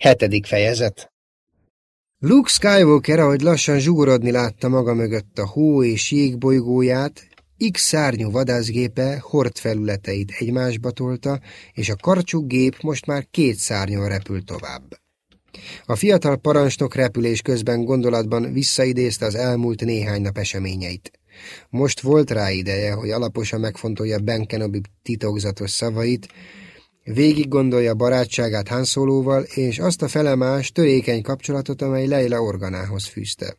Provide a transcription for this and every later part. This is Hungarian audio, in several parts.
Hetedik fejezet Luke Skywalker, ahogy lassan zsugorodni látta maga mögött a hó és jégbolygóját, X szárnyú vadászgépe hord felületeit egymásba tolta, és a karcsú gép most már két szárnyon repült tovább. A fiatal parancsnok repülés közben gondolatban visszaidézte az elmúlt néhány nap eseményeit. Most volt rá ideje, hogy alaposan megfontolja Ben Kenobi titokzatos szavait, Végig gondolja barátságát Hanszolóval, és azt a felemás, törékeny kapcsolatot, amely Leila organához fűzte.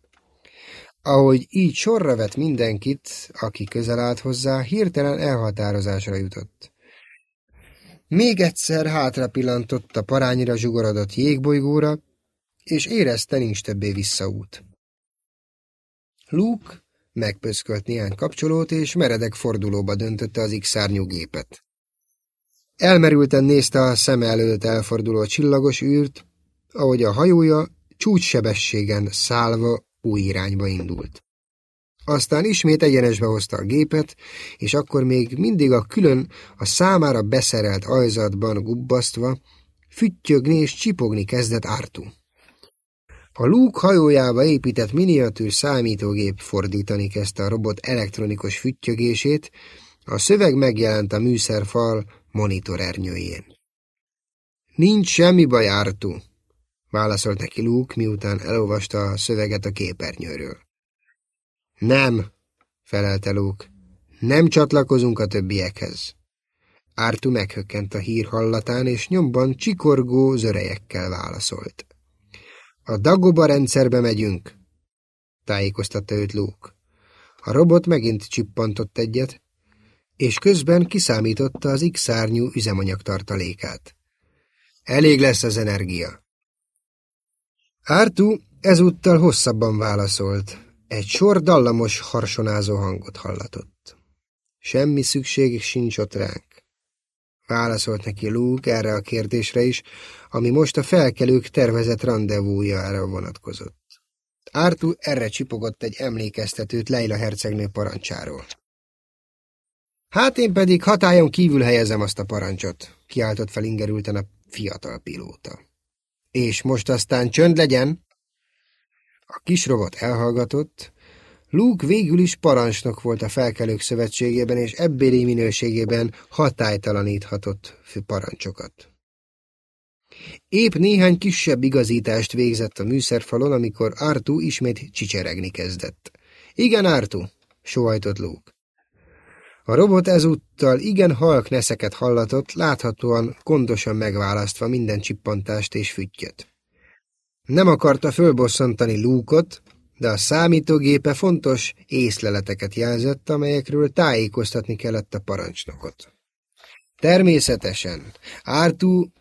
Ahogy így sorra vett mindenkit, aki közel állt hozzá, hirtelen elhatározásra jutott. Még egyszer hátra pillantott a parányira zsugorodott jégbolygóra, és érezte nincs többé visszaút. Luke megpöszkölt néhány kapcsolót, és meredek fordulóba döntötte az X-szárnyú gépet. Elmerülten nézte a szeme előtt elforduló csillagos űrt, ahogy a hajója csúcssebességen szállva új irányba indult. Aztán ismét egyenesbe hozta a gépet, és akkor még mindig a külön a számára beszerelt ajzatban gubbasztva, füttyögni és csipogni kezdett Ártú. A lúk hajójába épített miniatűr számítógép fordítani kezdte a robot elektronikus füttyögését, a szöveg megjelent a műszerfal monitorernyőjén. Nincs semmi baj, Artu, válaszolt neki Luke, miután elolvasta a szöveget a képernyőről. Nem, felelte Luke, nem csatlakozunk a többiekhez. Ártu meghökkent a hír hallatán, és nyomban csikorgó zörejekkel válaszolt. A Dagoba rendszerbe megyünk, tájékoztatta őt Luke. A robot megint csippantott egyet, és közben kiszámította az X-szárnyú üzemanyag. Elég lesz az energia. Ártú ezúttal hosszabban válaszolt. Egy sor dallamos, harsonázó hangot hallatott. Semmi szükség sincs ott ránk. Válaszolt neki Luke erre a kérdésre is, ami most a felkelők tervezett rendezvújára vonatkozott. Ártú erre csipogott egy emlékeztetőt Leila hercegnő parancsáról. Hát én pedig hatályon kívül helyezem azt a parancsot, kiáltott fel ingerülten a fiatal pilóta. És most aztán csönd legyen! A kis robot elhallgatott, Luke végül is parancsnok volt a felkelők szövetségében, és ebbéli minőségében hatálytalaníthatott parancsokat. Épp néhány kisebb igazítást végzett a műszerfalon, amikor Artu ismét csicseregni kezdett. Igen, Artu, sóhajtott Luke. A robot ezúttal igen halk neszeket hallatott, láthatóan gondosan megválasztva minden csippantást és füttyöt. Nem akarta fölbosszantani lúkot, de a számítógépe fontos észleleteket jelzett, amelyekről tájékoztatni kellett a parancsnokot. Természetesen, Ártú,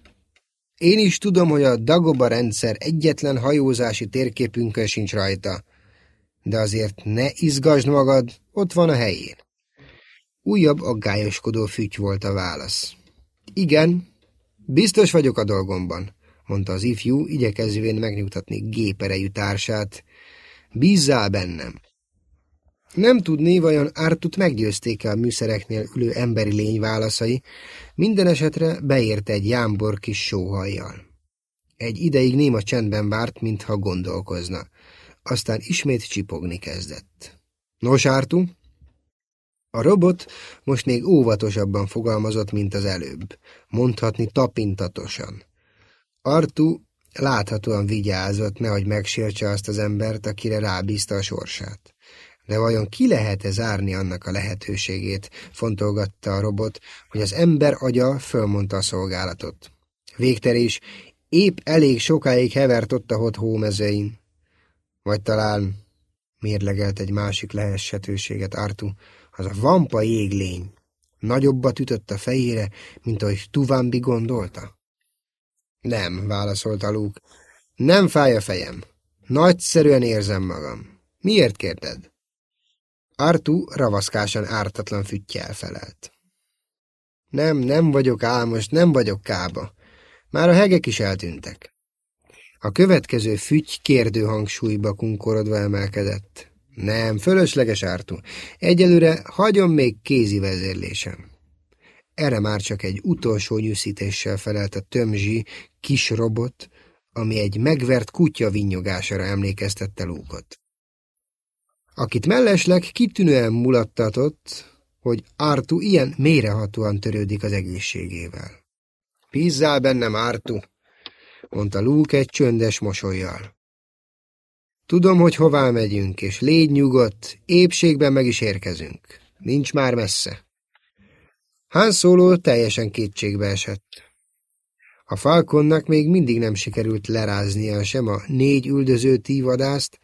én is tudom, hogy a Dagoba rendszer egyetlen hajózási térképünkön sincs rajta, de azért ne izgasd magad, ott van a helyén. Újabb aggályoskodó füty volt a válasz. Igen, biztos vagyok a dolgomban, mondta az ifjú, igyekezvén megnyugtatni géperejű társát. Bízzál bennem. Nem tudné, vajon Ártut meggyőzték-e a műszereknél ülő emberi lény válaszai, minden esetre beérte egy jámbor kis sóhajjal. Egy ideig néma csendben várt, mintha gondolkozna. Aztán ismét csipogni kezdett. Nos, Ártu, a robot most még óvatosabban fogalmazott, mint az előbb, mondhatni tapintatosan. Artu láthatóan vigyázott, nehogy megsértse azt az embert, akire rábízta a sorsát. De vajon ki lehet-e zárni annak a lehetőségét, fontolgatta a robot, hogy az ember agya fölmondta a szolgálatot. Végterés épp elég sokáig hevert ott a hot. Vagy talán mérlegelt egy másik lehessetőséget Artu, az a vampa jéglény nagyobbat ütött a fejére, mint ahogy Tuvambi gondolta? Nem, válaszolta Luke. Nem fáj a fejem. Nagyszerűen érzem magam. Miért kérded? Artu ravaszkásan ártatlan füttyel felelt. Nem, nem vagyok álmos, nem vagyok kába. Már a hegek is eltűntek. A következő füty kérdő hangsúlyba kunkorodva emelkedett. Nem, fölösleges ártó. Egyelőre hagyom még kézi vezérlésem. Erre már csak egy utolsó nyűszítéssel felelt a tömzsi kis robot, ami egy megvert kutya vinyogására emlékeztette Lúkot. Akit mellesleg kitűnően mulattatott, hogy Artu ilyen mérehatóan törődik az egészségével. Bízzál bennem, Artu, mondta Luke egy csöndes mosolyjal. Tudom, hogy hová megyünk, és légy nyugodt, épségben meg is érkezünk. Nincs már messze. Han Solo teljesen kétségbe esett. A Falconnak még mindig nem sikerült leráznia sem a négy üldöző tívadászt,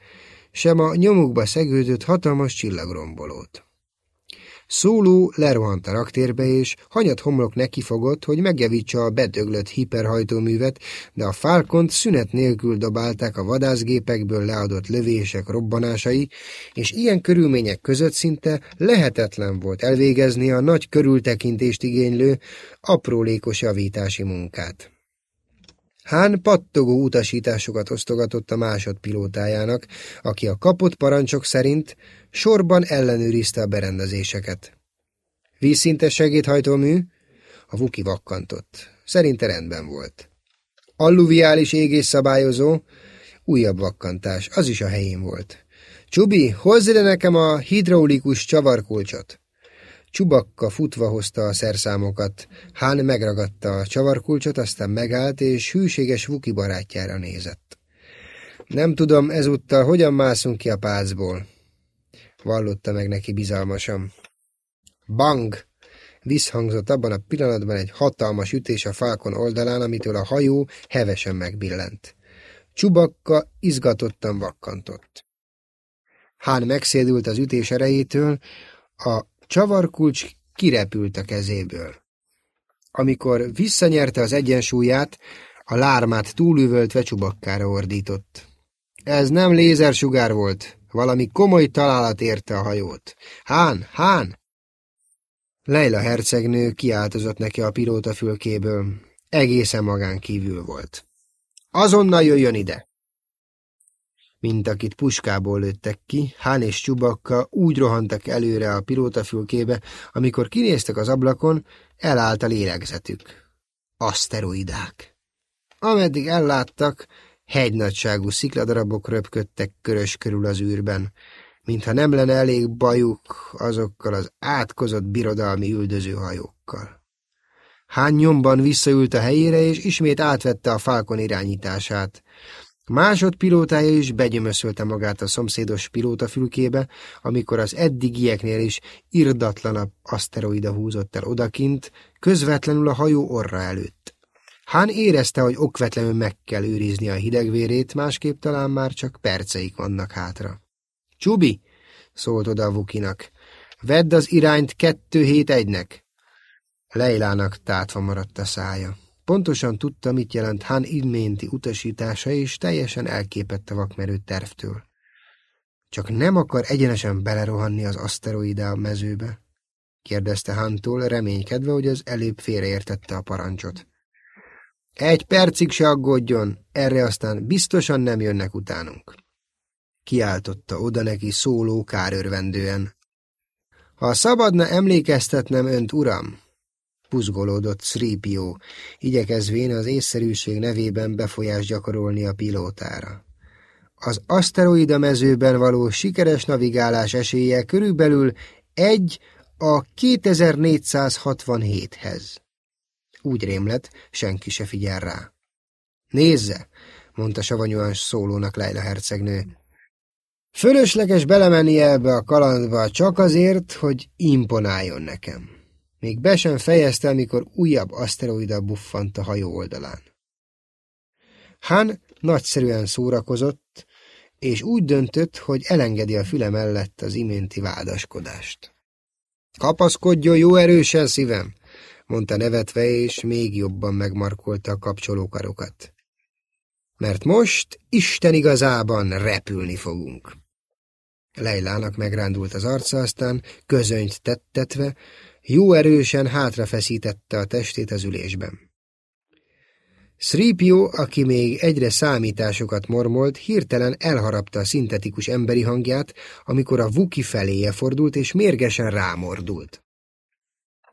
sem a nyomukba szegődött hatalmas csillagrombolót. Szóló lerohant a raktérbe, és hanyat homlok nekifogott, hogy megjavítsa a bedöglött hiperhajtóművet, de a Falkont szünet nélkül dobálták a vadászgépekből leadott lövések robbanásai, és ilyen körülmények között szinte lehetetlen volt elvégezni a nagy körültekintést igénylő, aprólékos javítási munkát. Hán pattogó utasításokat osztogatott a másodpilótájának, aki a kapott parancsok szerint sorban ellenőrizte a berendezéseket. Vízszintes segédhajtómű? A vuki vakkantott. Szerinte rendben volt. Alluviális égésszabályozó? Újabb vakkantás, az is a helyén volt. Csubi, hozz ide nekem a hidraulikus csavarkulcsot. Csubakka futva hozta a szerszámokat. Hán megragadta a csavarkulcsot, aztán megállt, és hűséges Vuki barátjára nézett. Nem tudom ezúttal, hogyan mászunk ki a pácból, vallotta meg neki bizalmasan. Bang! Visszhangzott abban a pillanatban egy hatalmas ütés a falkon oldalán, amitől a hajó hevesen megbillent. Csubakka izgatottan vakkantott. Hán megszédült az ütés erejétől, a Csavarkulcs kirepült a kezéből. Amikor visszanyerte az egyensúlyát, a lármát túlüvöltve csubakkára ordított. Ez nem lézersugár volt, valami komoly találat érte a hajót. Hán, hán! Leila hercegnő kiáltozott neki a pilóta fülkéből. Egészen magán kívül volt. Azonnal jöjjön ide! mint akit puskából lőttek ki, Hán és Csubakka úgy rohantak előre a pilótafülkébe, amikor kinéztek az ablakon, elállt a lélegzetük. Aszteroidák. Ameddig elláttak, hegynagyságú szikladarabok röpködtek körös körül az űrben, mintha nem lenne elég bajuk azokkal az átkozott birodalmi üldözőhajókkal. Hán nyomban visszaült a helyére, és ismét átvette a falkon irányítását. Másodpilótája is begyömöszölte magát a szomszédos pilótafülkébe, amikor az eddigieknél is irdatlanabb aszteroida húzott el odakint, közvetlenül a hajó orra előtt. Hán érezte, hogy okvetlenül meg kell őrizni a hidegvérét, másképp talán már csak perceik vannak hátra. – Csubi! – szólt oda a Vukinak. – Vedd az irányt kettő hét egynek! Leilának tátva maradt a szája. Pontosan tudta, mit jelent Han iménti utasítása, és teljesen elképett a vakmerő tervtől. Csak nem akar egyenesen belerohanni az aszteroidá mezőbe? kérdezte Hantól, reménykedve, hogy az előbb félreértette a parancsot. Egy percig se aggódjon, erre aztán biztosan nem jönnek utánunk. Kiáltotta oda neki szóló kárörvendően. Ha szabadna emlékeztetnem önt, uram, Puzgolódott Sripió, igyekezvén az észszerűség nevében befolyást gyakorolni a pilótára. Az aszteroida mezőben való sikeres navigálás esélye körülbelül egy a 2467-hez. Úgy rémlet, senki se figyel rá. Nézze, mondta savanyúan szólónak Leila hercegnő. Fölösleges belemenni ebbe a kalandba csak azért, hogy imponáljon nekem. Még be sem fejezte, amikor újabb aszteroida buffant a hajó oldalán. Han nagyszerűen szórakozott, és úgy döntött, hogy elengedi a füle mellett az iménti vádaskodást. Kapaszkodjon jó erősen, szívem, mondta nevetve, és még jobban megmarkolta a kapcsolókarokat. Mert most Isten igazában repülni fogunk. Leilának megrándult az arca, aztán közönyt tettetve, jó erősen hátrafeszítette a testét az ülésben. Sripio, aki még egyre számításokat mormolt, hirtelen elharapta a szintetikus emberi hangját, amikor a Vuki feléje fordult és mérgesen rámordult.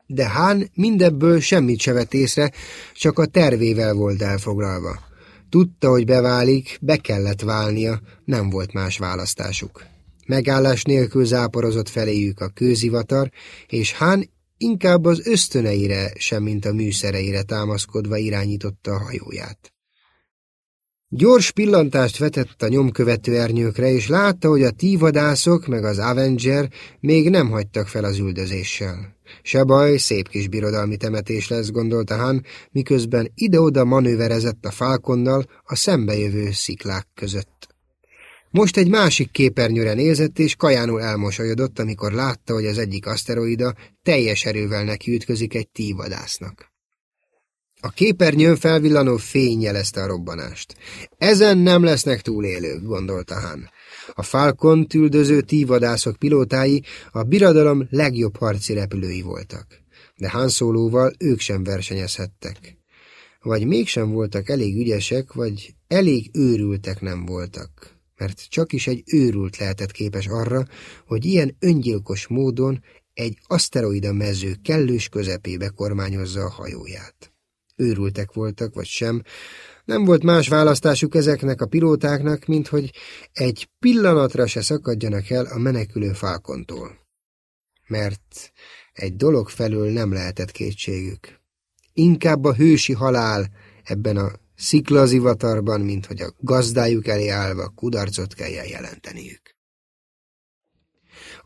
De Hán mindebből semmit se vett észre, csak a tervével volt elfoglalva. Tudta, hogy beválik, be kellett válnia, nem volt más választásuk. Megállás nélkül záporozott feléjük a kőzivatar, és Hán inkább az ösztöneire, sem mint a műszereire támaszkodva irányította a hajóját. Gyors pillantást vetett a nyomkövető ernyőkre, és látta, hogy a tívadászok meg az Avenger még nem hagytak fel az üldözéssel. Se baj, szép kis birodalmi temetés lesz, gondolta Han, miközben ide-oda manőverezett a falkonnal a szembejövő sziklák között. Most egy másik képernyőre nézett, és kajánul elmosolyodott, amikor látta, hogy az egyik aszteroida teljes erővel nekiütközik egy tívadásznak. A képernyőn felvillanó fény jelezte a robbanást. Ezen nem lesznek túlélők, gondolta Han. A Falcon tüldöző tívadászok pilótái a birodalom legjobb harci repülői voltak. De Han Soloval ők sem versenyezhettek. Vagy mégsem voltak elég ügyesek, vagy elég őrültek nem voltak mert csak is egy őrült lehetett képes arra, hogy ilyen öngyilkos módon egy aszteroida mező kellős közepébe kormányozza a hajóját. Őrültek voltak, vagy sem, nem volt más választásuk ezeknek a pilótáknak, mint hogy egy pillanatra se szakadjanak el a menekülő falkontól. Mert egy dolog felől nem lehetett kétségük. Inkább a hősi halál ebben a sziklazivatarban, mint hogy a gazdájuk elé állva kudarcot kelljen jelenteniük.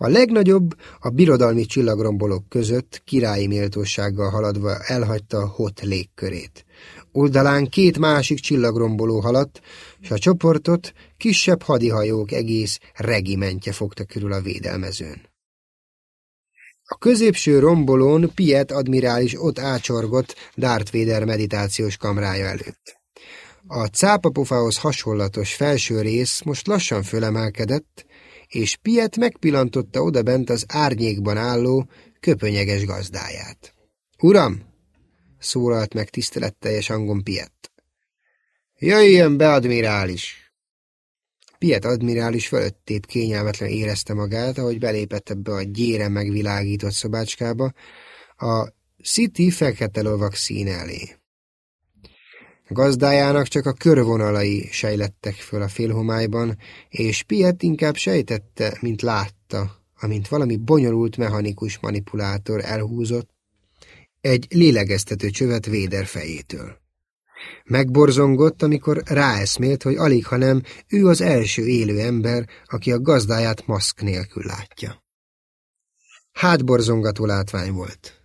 A legnagyobb a birodalmi csillagrombolók között királyi méltósággal haladva elhagyta hot légkörét. Oldalán két másik csillagromboló haladt, és a csoportot kisebb hadihajók egész regimentje fogta körül a védelmezőn. A középső rombolón Piet admirális ott ácsorgott Darth Vader meditációs kamrája előtt. A cápapofához hasonlatos felső rész most lassan fölemelkedett, és Piet megpillantotta odabent az árnyékban álló, köpönyeges gazdáját. Uram! szólalt meg tiszteletteljes hangon Piet. Jöjjön be, admirális! Piet admirális fölöttébb kényelmetlen érezte magát, ahogy belépett ebbe a gyére megvilágított szobácskába, a City fekete lovak színe elé. Gazdájának csak a körvonalai sejlettek föl a félhomályban, és Piet inkább sejtette, mint látta, amint valami bonyolult mechanikus manipulátor elhúzott egy lélegeztető csövet Véder fejétől. Megborzongott, amikor ráeszmélt, hogy alig, hanem ő az első élő ember, aki a gazdáját maszk nélkül látja. Hátborzongató látvány volt.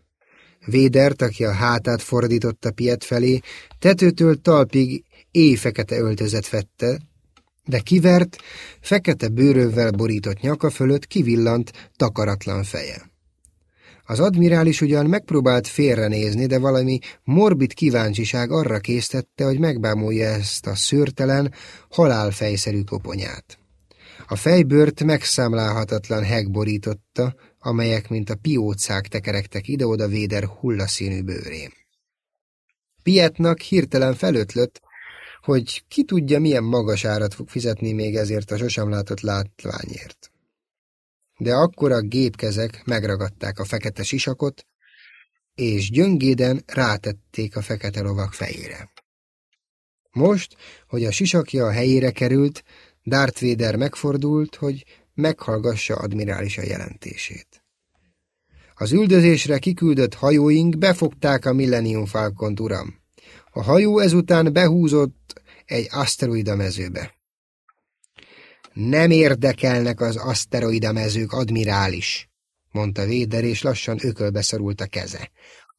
Védert, aki a hátát fordította Piet felé, tetőtől talpig éjfekete öltözet vette, de kivert, fekete bőrővel borított nyaka fölött kivillant takaratlan feje. Az admirális ugyan megpróbált félrenézni, de valami morbid kíváncsiság arra késztette, hogy megbámulja ezt a szőrtelen, halálfejszerű koponyát. A fejbőrt megszámlálhatatlan heg borította, amelyek, mint a piócák tekerektek ide-oda Véder hullaszínű bőrén. Pietnak hirtelen felötlött, hogy ki tudja, milyen magas árat fog fizetni még ezért a sosem látott látványért. De akkor a gépkezek megragadták a fekete sisakot, és gyöngéden rátették a fekete lovak fejére. Most, hogy a sisakja a helyére került, Darth Vader megfordult, hogy meghallgassa admirálisa jelentését. Az üldözésre kiküldött hajóink befogták a Millennium Falcon uram. A hajó ezután behúzott egy aszteroida mezőbe. Nem érdekelnek az aszteroida mezők, admirális, mondta Véder, és lassan ökölbe szorult a keze.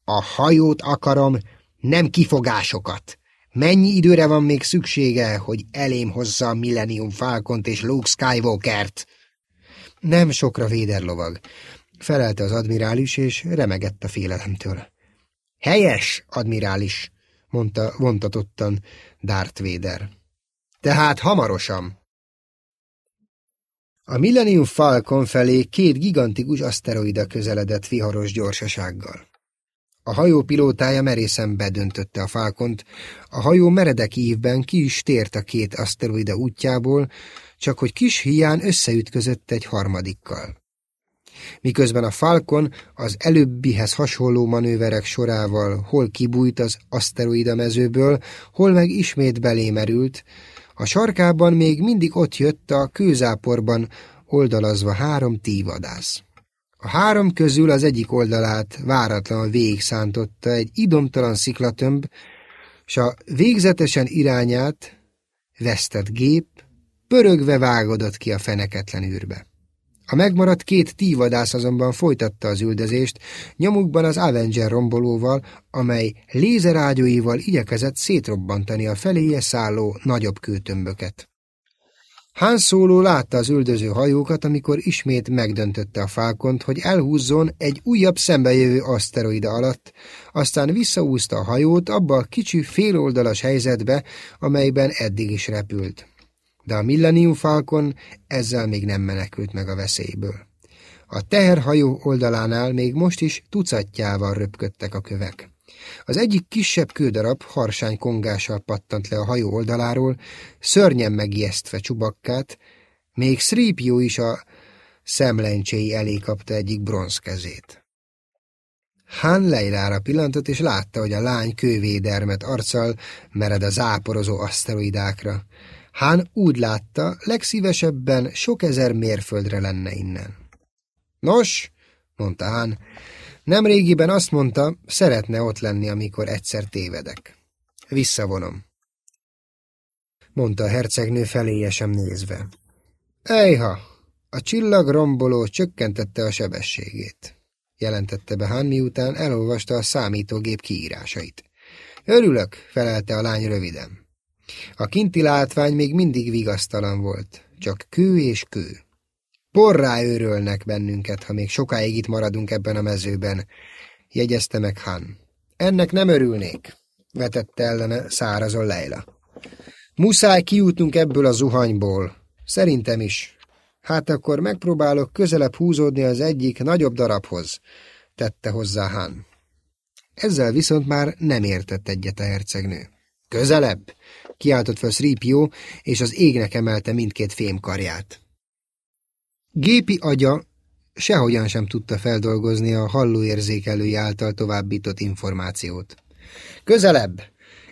A hajót akarom, nem kifogásokat. Mennyi időre van még szüksége, hogy elém hozza a Millennium Falcont és Luke Skywalkert? Nem sokra véderlovag, felelte az admirális, és remegett a félelemtől. Helyes, admirális, mondta vontatottan Darth Vader. Tehát hamarosan. A Millennium Falcon felé két gigantikus aszteroida közeledett viharos gyorsasággal. A hajó pilótája merészen bedöntötte a Falcont, a hajó meredek ívben ki is tért a két aszteroida útjából, csak hogy kis hián összeütközött egy harmadikkal. miközben a Falcon az előbbihez hasonló manőverek sorával hol kibújt az aszteroida mezőből, hol meg ismét belémerült, a sarkában még mindig ott jött a kőzáporban oldalazva három tívadász. A három közül az egyik oldalát váratlan végig szántotta egy idomtalan sziklatömb, s a végzetesen irányát vesztett gép pörögve vágodott ki a feneketlen űrbe. A megmaradt két tívadász azonban folytatta az üldözést, nyomukban az Avenger rombolóval, amely lézerágyúival igyekezett szétrobbantani a feléje szálló nagyobb kőtömböket. Han Solo látta az üldöző hajókat, amikor ismét megdöntötte a fálkont, hogy elhúzzon egy újabb szembejövő aszteroida alatt, aztán visszaúzta a hajót abba a kicsi féloldalas helyzetbe, amelyben eddig is repült de a Millennium Falcon ezzel még nem menekült meg a veszélyből. A teherhajó oldalánál még most is tucatjával röpködtek a kövek. Az egyik kisebb kődarab harsány kongással pattant le a hajó oldaláról, szörnyen megijesztve csubakkát, még Sripió is a szemlencséi elé kapta egyik bronzkezét. Han Leilára pillantott, és látta, hogy a lány kővédermet arccal mered a záporozó aszteroidákra. Hán úgy látta, legszívesebben sok ezer mérföldre lenne innen. Nos, mondta Hán, nemrégiben azt mondta, szeretne ott lenni, amikor egyszer tévedek. Visszavonom, mondta a hercegnő feléjesem nézve. Ejha, a csillag romboló csökkentette a sebességét, jelentette be Hán, miután elolvasta a számítógép kiírásait. Örülök, felelte a lány röviden. A kinti látvány még mindig vigasztalan volt, csak kő és kő. Porrá őrölnek bennünket, ha még sokáig itt maradunk ebben a mezőben, jegyezte meg Han. Ennek nem örülnék, vetette ellene szárazon Leila. Muszáj kijutnunk ebből a zuhanyból. Szerintem is. Hát akkor megpróbálok közelebb húzódni az egyik nagyobb darabhoz, tette hozzá Han. Ezzel viszont már nem értett egyet a hercegnő. Közelebb! kiáltott fel Sripió, és az égnek emelte mindkét fémkarját. Gépi agya sehogyan sem tudta feldolgozni a hallóérzékelői által továbbított információt. Közelebb!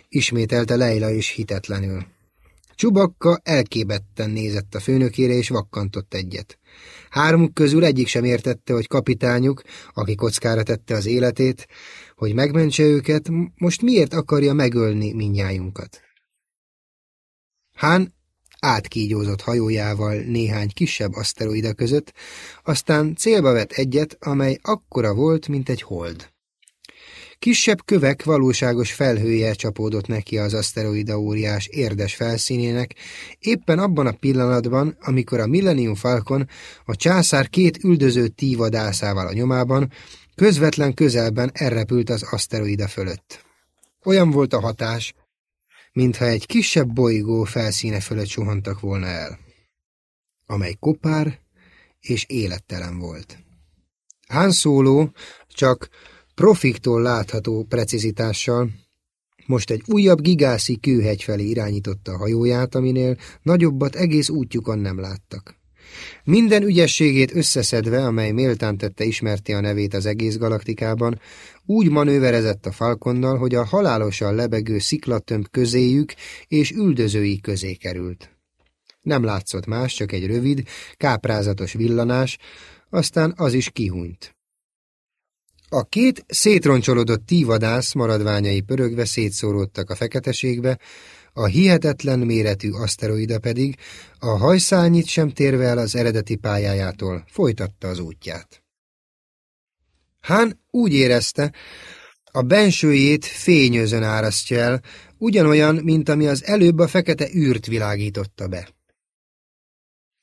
ismételte Leila is hitetlenül. Csubakka elkébetten nézett a főnökére, és vakkantott egyet. Hármuk közül egyik sem értette, hogy kapitányuk, aki kockára tette az életét, hogy megmentse őket, most miért akarja megölni minnyájunkat. Hán átkígyózott hajójával néhány kisebb aszteroida között, aztán célba vett egyet, amely akkora volt, mint egy hold. Kisebb kövek valóságos felhője csapódott neki az aszteroida óriás érdes felszínének, éppen abban a pillanatban, amikor a Millennium Falcon a császár két üldöző tívadászával a nyomában, közvetlen közelben elrepült az aszteroida fölött. Olyan volt a hatás, mintha egy kisebb bolygó felszíne fölött suhantak volna el, amely kopár és élettelen volt. Han Solo csak profiktól látható precizitással most egy újabb gigászi kőhegy felé irányította a hajóját, aminél nagyobbat egész útjukon nem láttak. Minden ügyességét összeszedve, amely méltán tette ismerti a nevét az egész galaktikában, úgy manőverezett a falkonnal, hogy a halálosan lebegő sziklatömb közéjük és üldözői közé került. Nem látszott más, csak egy rövid, káprázatos villanás, aztán az is kihunyt. A két szétroncsolódott tívadász maradványai pörögve szétszóródtak a feketeségbe, a hihetetlen méretű aszteroida pedig, a hajszányit sem térve el az eredeti pályájától, folytatta az útját. Hán úgy érezte, a bensőjét fényőzön árasztja el, ugyanolyan, mint ami az előbb a fekete űrt világította be.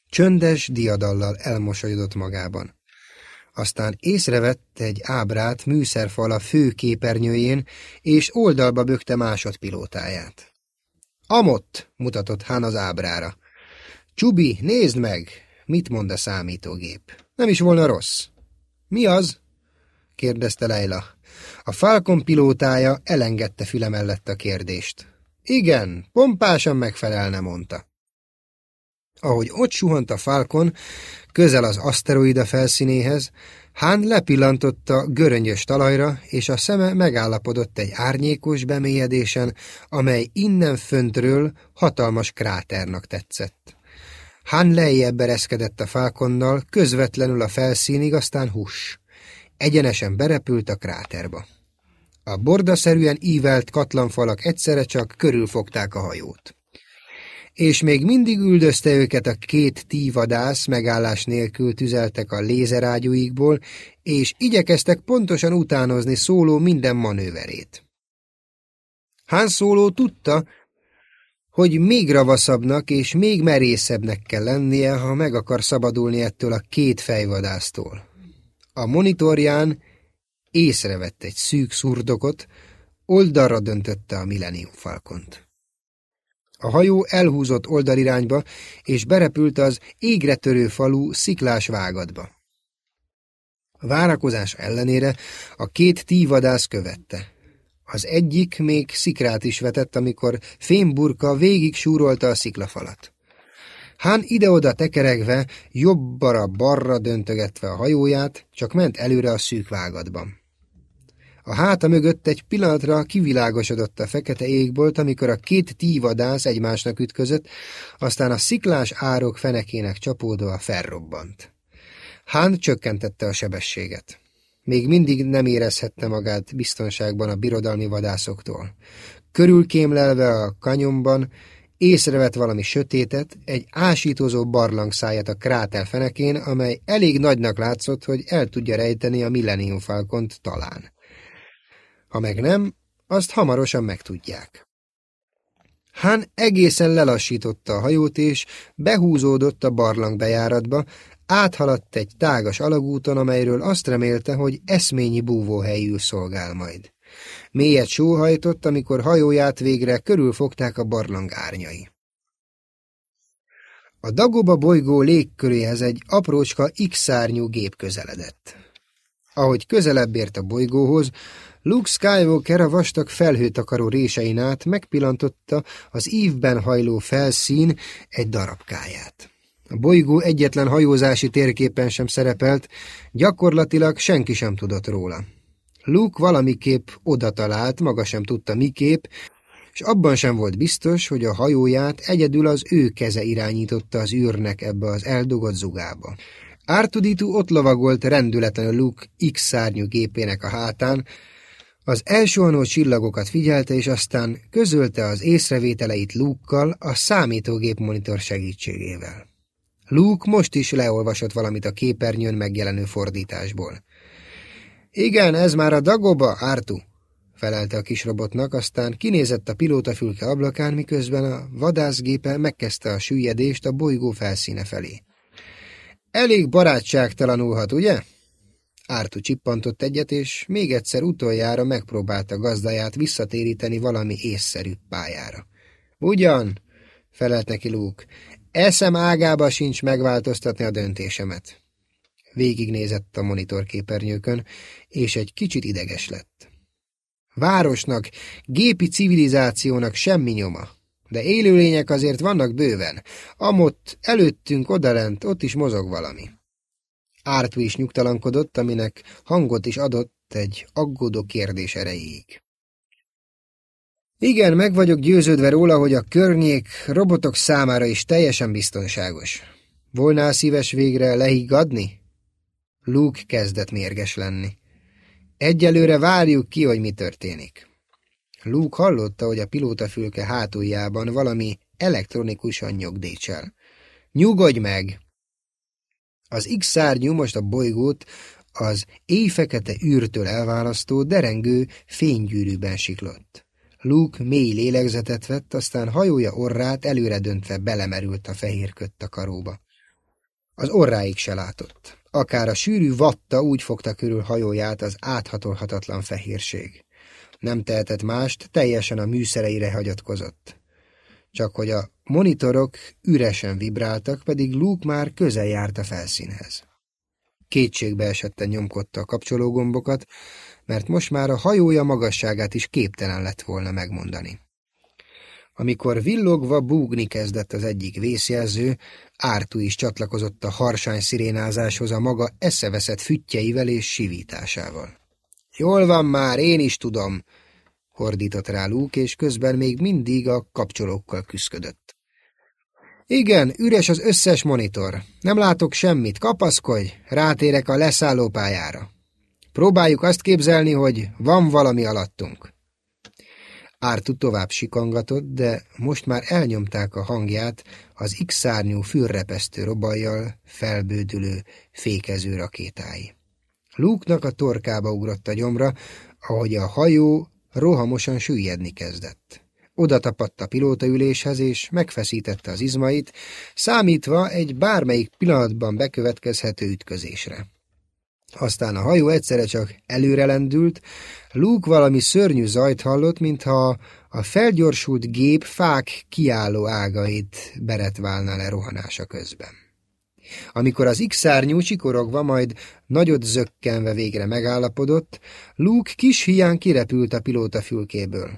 Csöndes diadallal elmosolyodott magában. Aztán észrevett egy ábrát műszerfal a fő képernyőjén, és oldalba bökte másodpilótáját. Amott, mutatott Hán az ábrára. Csubi, nézd meg! Mit mond a számítógép? Nem is volna rossz. Mi az? kérdezte Leila. A Falcon pilótája elengedte füle mellett a kérdést. Igen, pompásan megfelelne, mondta. Ahogy ott suhant a Falcon, közel az aszteroida felszínéhez, Hán lepillantotta göröngyös talajra, és a szeme megállapodott egy árnyékos bemélyedésen, amely innen föntről hatalmas kráternak tetszett. Hán lejjebb ereszkedett a fákonnal, közvetlenül a felszínig, aztán hús. Egyenesen berepült a kráterba. A bordaszerűen ívelt katlanfalak egyszerre csak körülfogták a hajót és még mindig üldözte őket a két tívadász, megállás nélkül tüzeltek a lézerágyúikból, és igyekeztek pontosan utánozni szóló minden manőverét. Han Szóló tudta, hogy még ravaszabbnak és még merészebbnek kell lennie, ha meg akar szabadulni ettől a két fejvadásztól. A monitorján észrevett egy szűk szurdokot, oldalra döntötte a Millennium Falcont. A hajó elhúzott oldalirányba, és berepült az égre törő falu sziklás vágatba. Várakozás ellenére a két tívadász követte. Az egyik még szikrát is vetett, amikor fémburka végig súrolta a sziklafalat. Hán ide-oda tekeregve, jobbara-barra döntögetve a hajóját, csak ment előre a szűk vágatban. A háta mögött egy pillanatra kivilágosodott a fekete égbolt, amikor a két tívadász egymásnak ütközött, aztán a sziklás árok fenekének csapódva felrobbant. Hán csökkentette a sebességet. Még mindig nem érezhette magát biztonságban a birodalmi vadászoktól. Körülkémlelve a kanyomban, észrevett valami sötétet, egy ásítozó barlang száját a kráter fenekén, amely elég nagynak látszott, hogy el tudja rejteni a Millennium Falcont talán. Ha meg nem, azt hamarosan megtudják. Hán egészen lelassította a hajót, és behúzódott a barlang bejáratba, áthaladt egy tágas alagúton, amelyről azt remélte, hogy eszményi búvóhelyül szolgál majd. Mélyet sóhajtott, amikor hajóját végre körülfogták a barlang árnyai. A Dagoba bolygó légköréhez egy aprócska X-szárnyú gép közeledett. Ahogy közelebb ért a bolygóhoz, Luke Skywalker a vastag felhőtakaró résein át megpillantotta az ívben hajló felszín egy darabkáját. A bolygó egyetlen hajózási térképen sem szerepelt, gyakorlatilag senki sem tudott róla. Luke valamiképp oda talált, maga sem tudta miképp, és abban sem volt biztos, hogy a hajóját egyedül az ő keze irányította az űrnek ebbe az eldugott zugába. Ártuditu ott lovagolt rendületlenül Luke X-szárnyú gépének a hátán, az elsőanó csillagokat figyelte, és aztán közölte az észrevételeit Luke-kal a számítógép monitor segítségével. Luke most is leolvasott valamit a képernyőn megjelenő fordításból. Igen, ez már a Dagoba, Artu, felelte a kis robotnak, aztán kinézett a pilótafülke ablakán, miközben a vadászgépe megkezdte a süllyedést a bolygó felszíne felé. Elég barátságtalanulhat, ugye? Ártu csippantott egyet, és még egyszer utoljára megpróbálta gazdáját visszatéríteni valami észszerű pályára. Ugyan, felelt neki Luke, eszem ágába sincs megváltoztatni a döntésemet. Végignézett a monitorképernyőkön, és egy kicsit ideges lett. Városnak, gépi civilizációnak semmi nyoma, de élőlények azért vannak bőven. Amott előttünk odalent, ott is mozog valami. Ártú is nyugtalankodott, aminek hangot is adott egy aggódó kérdés erejéig. Igen, meg vagyok győződve róla, hogy a környék robotok számára is teljesen biztonságos. Volnál szíves végre lehiggadni? Luke kezdett mérges lenni. Egyelőre várjuk ki, hogy mi történik. Luke hallotta, hogy a pilótafülke hátuljában valami elektronikusan nyugdítsel. Nyugodj meg! Az X-szárnyú most a bolygót az éjfekete űrtől elválasztó, derengő fénygyűrűben siklott. Luke mély lélegzetet vett, aztán hajója orrát előre döntve belemerült a fehér karóba. Az orráig se látott. Akár a sűrű vatta úgy fogta körül hajóját az áthatolhatatlan fehérség. Nem tehetett mást, teljesen a műszereire hagyatkozott. Csak hogy a Monitorok üresen vibráltak, pedig Luke már közel járt a felszínhez. Kétségbe esetten nyomkodta a kapcsológombokat, mert most már a hajója magasságát is képtelen lett volna megmondani. Amikor villogva búgni kezdett az egyik vészjelző, Ártú is csatlakozott a harsány szirénázáshoz a maga eszeveszett füttyeivel és sivításával. Jól van már, én is tudom, hordított rá Luke, és közben még mindig a kapcsolókkal küszködött. Igen, üres az összes monitor. Nem látok semmit, kapaszkodj, rátérek a leszállópályára. Próbáljuk azt képzelni, hogy van valami alattunk. Ártu tovább sikangatott, de most már elnyomták a hangját az X-szárnyú fürrepesztő robajjal felbődülő, fékező rakétái. Luke-nak a torkába ugrott a gyomra, ahogy a hajó rohamosan süllyedni kezdett. Oda tapadt a pilótaüléshez, és megfeszítette az izmait, számítva egy bármelyik pillanatban bekövetkezhető ütközésre. Aztán a hajó egyszerre csak előrelendült, Luke valami szörnyű zajt hallott, mintha a felgyorsult gép fák kiálló ágait beretválna le rohanása közben. Amikor az X-szárnyú csikorogva, majd nagyot zökkenve végre megállapodott, Luke kis hián kirepült a pilóta fülkéből.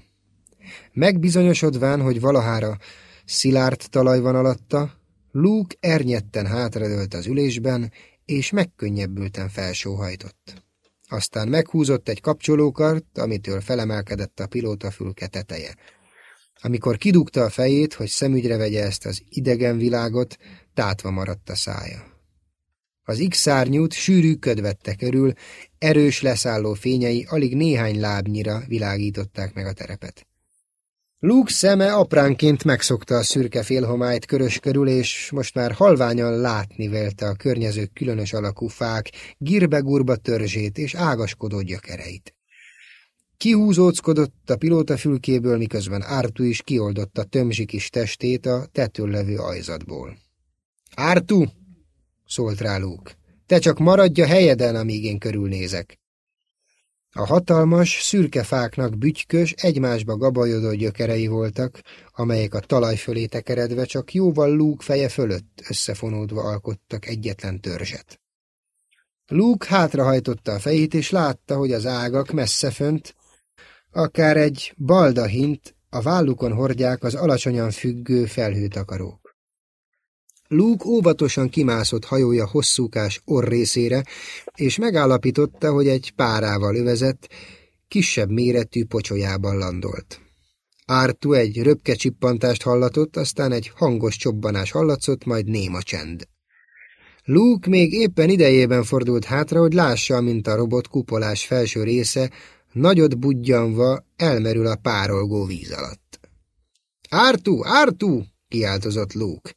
Megbizonyosodván, hogy valahára szilárd talaj van alatta, Luke ernyetten hátradőlt az ülésben, és megkönnyebbülten felsóhajtott. Aztán meghúzott egy kapcsolókart, amitől felemelkedett a pilótafülke teteje. Amikor kidugta a fejét, hogy szemügyre vegye ezt az idegen világot, tátva maradt a szája. Az X-szárnyút sűrű köd vette körül, erős leszálló fényei alig néhány lábnyira világították meg a terepet. Luke szeme apránként megszokta a szürke félhomályt körös körül, és most már halványan látni vélte a környező különös alakú fák, gírbe-gurba törzsét és ágaskodó gyökereit. Kihúzóckodott a pilóta fülkéből, miközben Ártu is kioldotta tömzsi kis testét a tetőn levő ajzatból. Ártu! szólt rá Luke. Te csak maradj a helyeden, amíg én körülnézek. A hatalmas, szürke fáknak bütykös, egymásba gabajodó gyökerei voltak, amelyek a talaj fölé tekeredve csak jóval Luke feje fölött összefonódva alkottak egyetlen törzset. Luke hátrahajtotta a fejét, és látta, hogy az ágak messze fönt, akár egy baldahint, a vállukon hordják az alacsonyan függő felhőtakarók. Luke óvatosan kimászott hajója hosszúkás orrészére, és megállapította, hogy egy párával övezett, kisebb méretű pocsolyában landolt. Ártu egy röpke csippantást hallatott, aztán egy hangos csobbanás hallatszott, majd néma csend. Luke még éppen idejében fordult hátra, hogy lássa, mint a robot kupolás felső része nagyot budjanva elmerül a párolgó víz alatt. Ártu, Ártu! kiáltozott Luke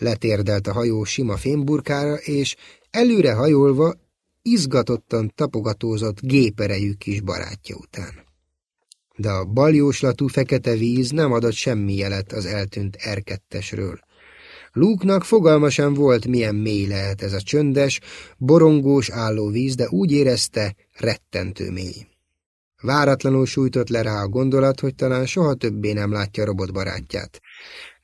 letérdelt a hajó sima fémburkára, és előre hajolva izgatottan tapogatózott géperejű kis barátja után. De a baljóslatú fekete víz nem adott semmi jelet az eltűnt erkettesről. Lúknak fogalma sem volt, milyen mély lehet ez a csöndes, borongós álló víz, de úgy érezte, rettentő mély. Váratlanul sújtott le rá a gondolat, hogy talán soha többé nem látja robotbarátját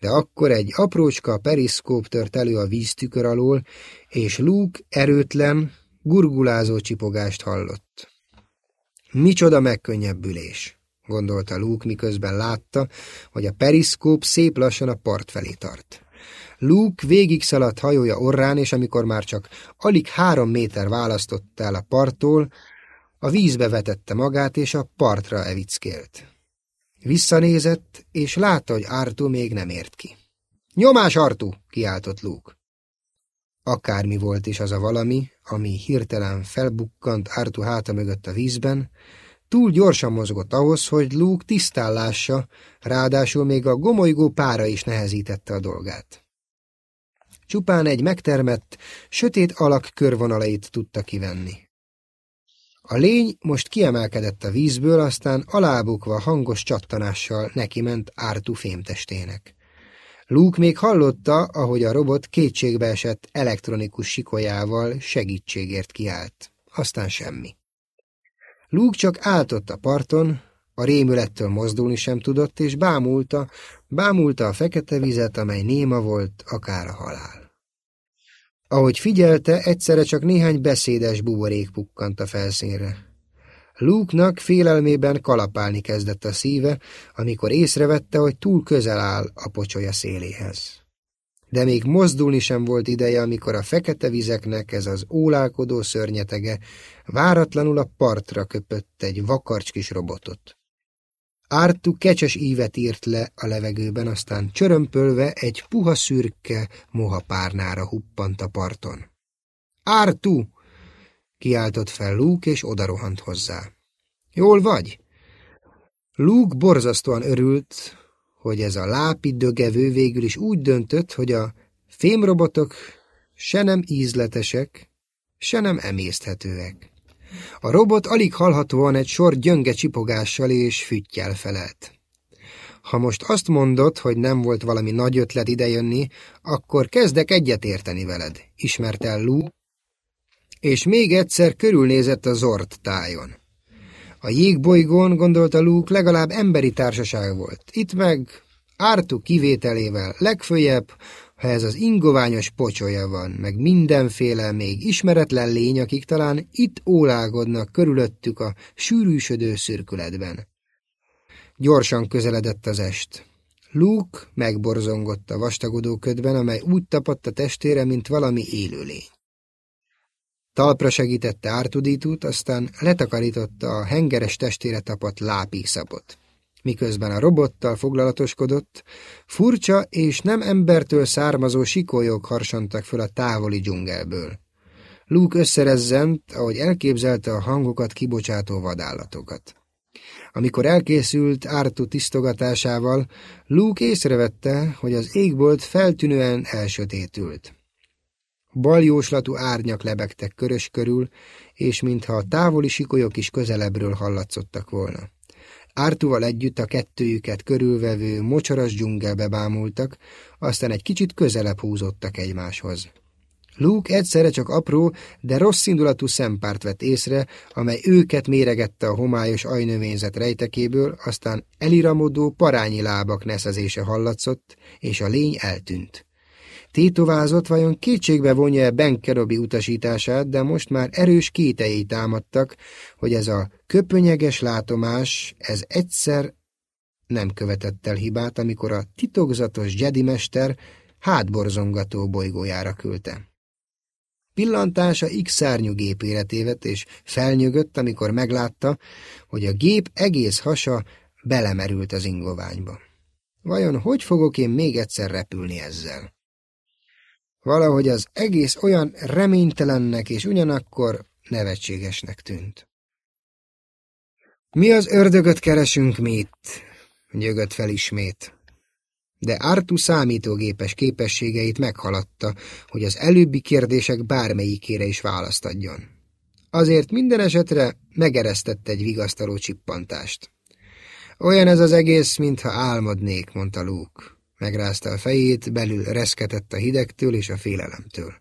de akkor egy aprócska periszkóp tört elő a víztükör alól, és Luke erőtlen, gurgulázó csipogást hallott. Micsoda megkönnyebbülés, gondolta Luke, miközben látta, hogy a periszkóp szép lassan a part felé tart. Luke végig szaladt hajója orrán, és amikor már csak alig három méter választott el a parttól, a vízbe vetette magát, és a partra evickélt. Visszanézett, és látta, hogy Artu még nem ért ki. Nyomás, Artu! kiáltott Luke. Akármi volt is az a valami, ami hirtelen felbukkant Artu háta mögött a vízben, túl gyorsan mozgott ahhoz, hogy Luke tisztán lássa, ráadásul még a gomolygó pára is nehezítette a dolgát. Csupán egy megtermett, sötét alak körvonalait tudta kivenni. A lény most kiemelkedett a vízből, aztán alábukva hangos csattanással neki ment Ártu fémtestének. Luke még hallotta, ahogy a robot kétségbe esett elektronikus sikolyával segítségért kiállt. Aztán semmi. Luke csak áltott a parton, a rémülettől mozdulni sem tudott, és bámulta, bámulta a fekete vizet, amely néma volt, akár a halál. Ahogy figyelte, egyszerre csak néhány beszédes buborék pukkant a felszínre. Luke-nak félelmében kalapálni kezdett a szíve, amikor észrevette, hogy túl közel áll a pocsolya széléhez. De még mozdulni sem volt ideje, amikor a fekete vizeknek ez az ólálkodó szörnyetege váratlanul a partra köpött egy vakarcs kis robotot. Ártu kecses ívet írt le a levegőben, aztán csörömpölve egy puha szürke moha párnára huppant a parton. Ártu! kiáltott fel Luke, és odarohant hozzá. Jól vagy? Luke borzasztóan örült, hogy ez a lápi dögevő végül is úgy döntött, hogy a fémrobotok se nem ízletesek, se nem emészthetőek. A robot alig hallhatóan egy sor gyönge csipogással és füttyel felelt. Ha most azt mondod, hogy nem volt valami nagy ötlet idejönni, akkor kezdek egyetérteni veled, ismert el Lou, és még egyszer körülnézett a Zord tájon. A jégbolygón, gondolta Luke, legalább emberi társaság volt. Itt meg Ártu kivételével legfőjebb, ha ez az ingoványos pocsolya van, meg mindenféle még ismeretlen lény, akik talán itt ólágodnak körülöttük a sűrűsödő szürkületben. Gyorsan közeledett az est. Luke megborzongott a vastagodó ködben, amely úgy tapadt a testére, mint valami élőlény. Talpra segítette ártudítút, aztán letakarította a hengeres testére tapadt lápiszapot. Miközben a robottal foglalatoskodott, furcsa és nem embertől származó sikolyok harsantak föl a távoli dzsungelből. Luke összerezzent, ahogy elképzelte a hangokat kibocsátó vadállatokat. Amikor elkészült Ártu tisztogatásával, Luke észrevette, hogy az égbolt feltűnően elsötétült. Baljóslatú árnyak lebegtek körös körül, és mintha a távoli sikolyok is közelebbről hallatszottak volna. Ártuval együtt a kettőjüket körülvevő mocsaras dzsungelbe bámultak, aztán egy kicsit közelebb húzottak egymáshoz. Luke egyszerre csak apró, de rossz indulatú szempárt vett észre, amely őket méregette a homályos ajnövényzet rejtekéből, aztán eliramodó parányi lábak neszezése hallatszott, és a lény eltűnt. Tétovázott vajon kétségbe vonja Ben Kerobi utasítását, de most már erős kétei támadtak, hogy ez a köpönyeges látomás, ez egyszer nem követett el hibát, amikor a titokzatos Jedi mester hátborzongató bolygójára küldte. Pillantása X-szárnyú gépére tévedt, és felnyögött, amikor meglátta, hogy a gép egész hasa belemerült az ingoványba. Vajon hogy fogok én még egyszer repülni ezzel? Valahogy az egész olyan reménytelennek és ugyanakkor nevetségesnek tűnt. Mi az ördögöt keresünk mi itt? nyögött fel ismét. De Artu számítógépes képességeit meghaladta, hogy az előbbi kérdések bármelyikére is választ adjon. Azért minden esetre megeresztett egy vigasztaló csippantást. Olyan ez az egész, mintha álmodnék, mondta Luke. Megrázta a fejét, belül reszketett a hidegtől és a félelemtől.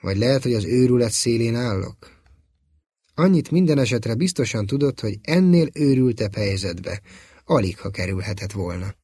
Vagy lehet, hogy az őrület szélén állok? Annyit minden esetre biztosan tudott, hogy ennél őrültebb helyzetbe alig ha kerülhetett volna.